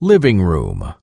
living room.